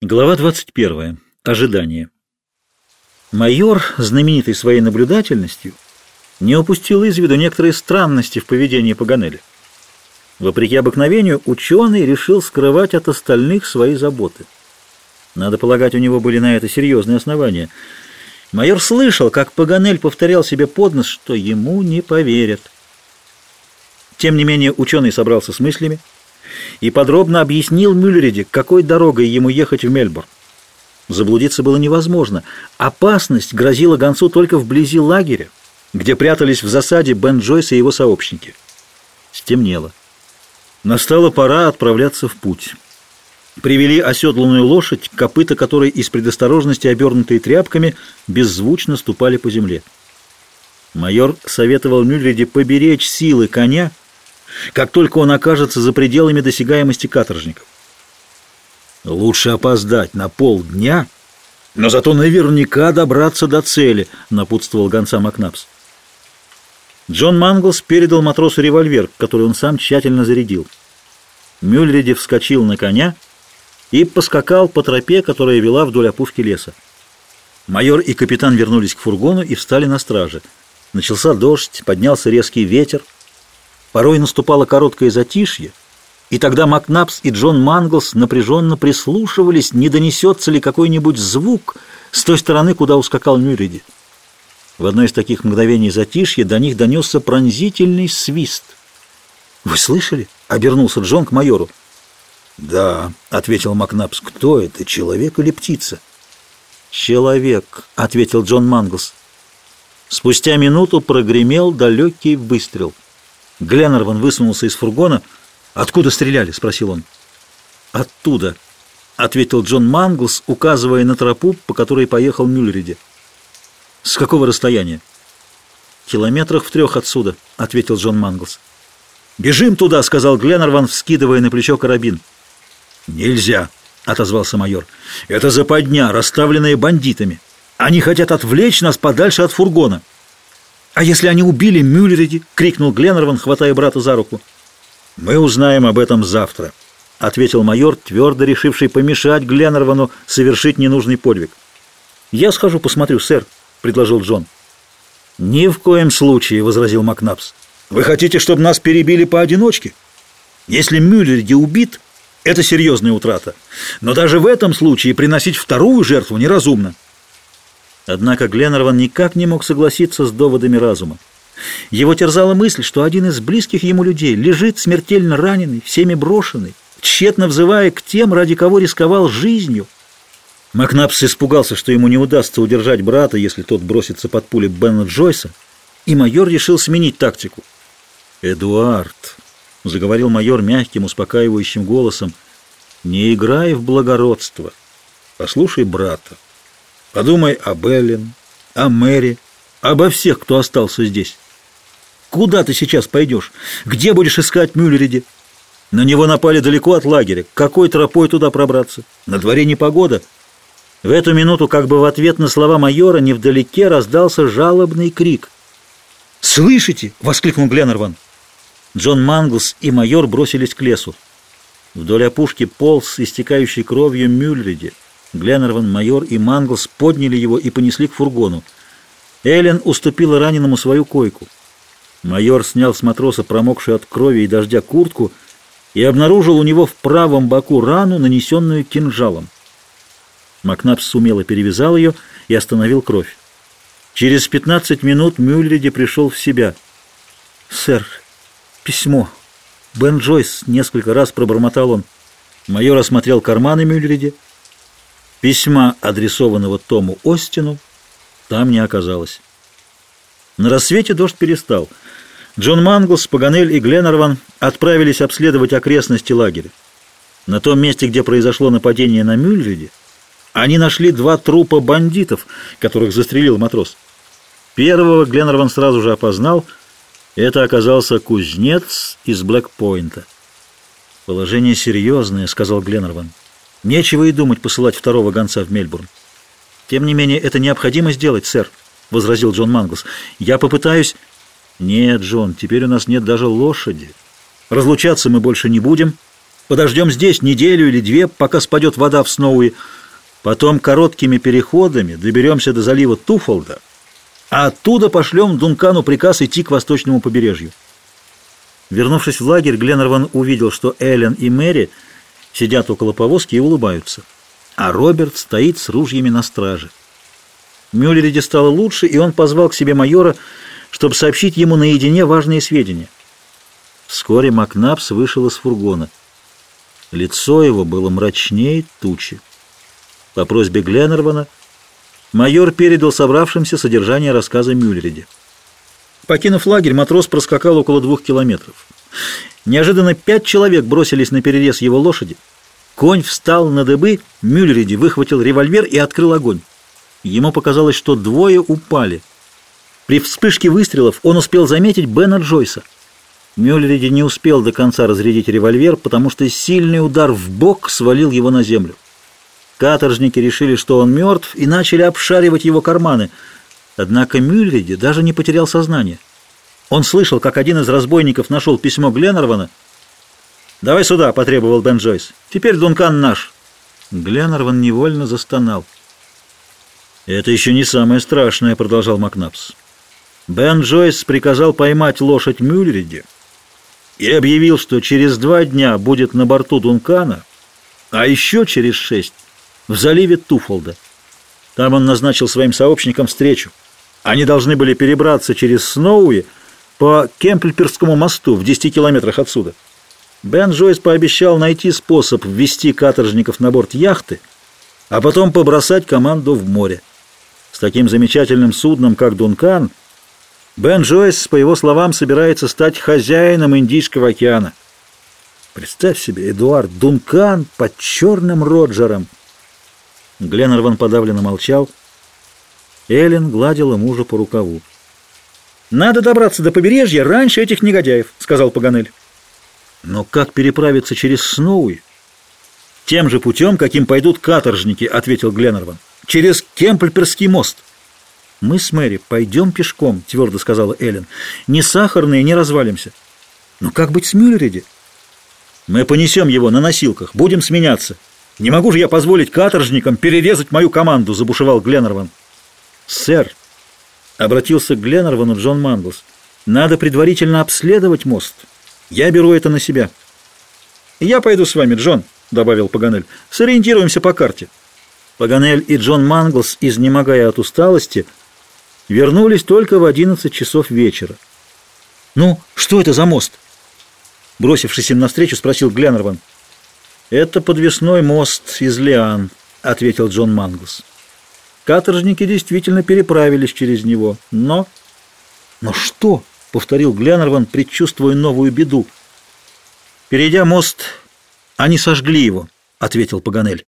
Глава 21. Ожидание. Майор, знаменитый своей наблюдательностью, не упустил из виду некоторые странности в поведении Паганелли. Вопреки обыкновению, ученый решил скрывать от остальных свои заботы. Надо полагать, у него были на это серьезные основания. Майор слышал, как Паганель повторял себе под нос, что ему не поверят. Тем не менее, ученый собрался с мыслями, и подробно объяснил Мюллериде, какой дорогой ему ехать в Мельбурн. Заблудиться было невозможно. Опасность грозила гонцу только вблизи лагеря, где прятались в засаде Бен Джойс и его сообщники. Стемнело. Настала пора отправляться в путь. Привели оседланную лошадь, копыта которой из предосторожности, обернутые тряпками, беззвучно ступали по земле. Майор советовал Мюллериде поберечь силы коня, как только он окажется за пределами досягаемости каторжников. Лучше опоздать на полдня, но зато наверняка добраться до цели, напутствовал гонца Макнапс. Джон Манглс передал матросу револьвер, который он сам тщательно зарядил. Мюллериди вскочил на коня и поскакал по тропе, которая вела вдоль опушки леса. Майор и капитан вернулись к фургону и встали на страже. Начался дождь, поднялся резкий ветер. Порой наступало короткое затишье, и тогда Макнапс и Джон Манглс напряженно прислушивались, не донесется ли какой-нибудь звук с той стороны, куда ускакал Мюриди. В одно из таких мгновений затишья до них донесся пронзительный свист. «Вы слышали?» — обернулся Джон к майору. «Да», — ответил Макнапс. «Кто это, человек или птица?» «Человек», — ответил Джон Манглс. Спустя минуту прогремел далекий выстрел. Гленнерван высунулся из фургона. «Откуда стреляли?» — спросил он. «Оттуда», — ответил Джон Манглс, указывая на тропу, по которой поехал Мюллериди. «С какого расстояния?» «Километрах в трех отсюда», — ответил Джон Манглс. «Бежим туда», — сказал Гленнерван, вскидывая на плечо карабин. «Нельзя», — отозвался майор. «Это западня, расставленная бандитами. Они хотят отвлечь нас подальше от фургона». «А если они убили Мюллериди?» — крикнул Гленнерван, хватая брата за руку. «Мы узнаем об этом завтра», — ответил майор, твердо решивший помешать Гленнервану совершить ненужный подвиг. «Я схожу посмотрю, сэр», — предложил Джон. «Ни в коем случае», — возразил Макнапс. «Вы хотите, чтобы нас перебили поодиночке? Если Мюллериди убит, это серьезная утрата. Но даже в этом случае приносить вторую жертву неразумно». Однако Гленнерван никак не мог согласиться с доводами разума. Его терзала мысль, что один из близких ему людей лежит смертельно раненый, всеми брошенный, тщетно взывая к тем, ради кого рисковал жизнью. Макнапс испугался, что ему не удастся удержать брата, если тот бросится под пули Бена Джойса, и майор решил сменить тактику. «Эдуард», — заговорил майор мягким, успокаивающим голосом, — «не играй в благородство, послушай брата». Подумай об Эллен, о Мэри, обо всех, кто остался здесь. Куда ты сейчас пойдешь? Где будешь искать Мюллериди? На него напали далеко от лагеря. Какой тропой туда пробраться? На дворе непогода. В эту минуту, как бы в ответ на слова майора, невдалеке раздался жалобный крик. «Слышите?» — воскликнул Гленнерван. Джон Манглс и майор бросились к лесу. Вдоль опушки полз, истекающий кровью Мюллериди. Гленнерван, майор и Манглс подняли его и понесли к фургону. Эллен уступила раненому свою койку. Майор снял с матроса промокшую от крови и дождя куртку и обнаружил у него в правом боку рану, нанесенную кинжалом. Макнапс сумело перевязал ее и остановил кровь. Через пятнадцать минут Мюллериди пришел в себя. «Сэр, письмо. Бен Джойс», — несколько раз пробормотал он. Майор осмотрел карманы Мюллериди, Письма, адресованного Тому Остину, там не оказалось. На рассвете дождь перестал. Джон Манглс, Паганель и Гленнерван отправились обследовать окрестности лагеря. На том месте, где произошло нападение на Мюльриде, они нашли два трупа бандитов, которых застрелил матрос. Первого Гленнерван сразу же опознал. Это оказался кузнец из Блэкпойнта. «Положение серьезное», — сказал Гленнерван. Нечего и думать посылать второго гонца в Мельбурн. Тем не менее, это необходимо сделать, сэр, — возразил Джон Манглс. Я попытаюсь... Нет, Джон, теперь у нас нет даже лошади. Разлучаться мы больше не будем. Подождем здесь неделю или две, пока спадет вода в Сноуи. Потом короткими переходами доберемся до залива Туфолда, а оттуда пошлем Дункану приказ идти к восточному побережью. Вернувшись в лагерь, Гленнерван увидел, что Эллен и Мэри сидят около повозки и улыбаются, а Роберт стоит с ружьями на страже. Мюллериде стало лучше, и он позвал к себе майора, чтобы сообщить ему наедине важные сведения. Вскоре Макнапс вышел из фургона. Лицо его было мрачнее тучи. По просьбе Гленнервана майор передал собравшимся содержание рассказа Мюллериде. Покинув лагерь, матрос проскакал около двух километров. Неожиданно пять человек бросились на перерез его лошади. Конь встал на дыбы, Мюллериди выхватил револьвер и открыл огонь. Ему показалось, что двое упали. При вспышке выстрелов он успел заметить Бена Джойса. Мюллериди не успел до конца разрядить револьвер, потому что сильный удар в бок свалил его на землю. Каторжники решили, что он мертв, и начали обшаривать его карманы. Однако Мюллериди даже не потерял сознание. Он слышал, как один из разбойников нашел письмо Гленнервана. «Давай сюда», — потребовал Бен Джойс. «Теперь Дункан наш». Гленнерван невольно застонал. «Это еще не самое страшное», — продолжал Макнапс. Бен Джойс приказал поймать лошадь Мюллериди и объявил, что через два дня будет на борту Дункана, а еще через шесть в заливе Туфолда. Там он назначил своим сообщникам встречу. Они должны были перебраться через Сноуи по Кемпльперскому мосту в 10 километрах отсюда. Бен Джойс пообещал найти способ ввести каторжников на борт яхты, а потом побросать команду в море. С таким замечательным судном, как «Дункан», Бен Джойс, по его словам, собирается стать хозяином Индийского океана. Представь себе, Эдуард Дункан под черным Роджером. Гленнерван подавленно молчал. Эллен гладила мужа по рукаву. «Надо добраться до побережья раньше этих негодяев», — сказал Паганель. «Но как переправиться через Сноуи?» «Тем же путем, каким пойдут каторжники», — ответил Гленнерван через Кемпльперский мост. «Мы с Мэри пойдем пешком», — твердо сказала Эллен. «Не сахарные, не развалимся». «Но как быть с Мюллериди?» «Мы понесем его на носилках, будем сменяться. Не могу же я позволить каторжникам перерезать мою команду», — забушевал Гленнерван. «Сэр», — обратился к Гленнервану Джон Манглс, — «надо предварительно обследовать мост. Я беру это на себя». «Я пойду с вами, Джон», — добавил Паганель. «Сориентируемся по карте». Паганель и Джон Манглс, изнемогая от усталости, вернулись только в 11 часов вечера. «Ну, что это за мост?» Бросившись им навстречу, спросил Гленнерван. «Это подвесной мост из Лиан», — ответил Джон Манглс. Каторжники действительно переправились через него, но... «Но что?» — повторил Гленнерван, предчувствуя новую беду. «Перейдя мост, они сожгли его», — ответил Паганель.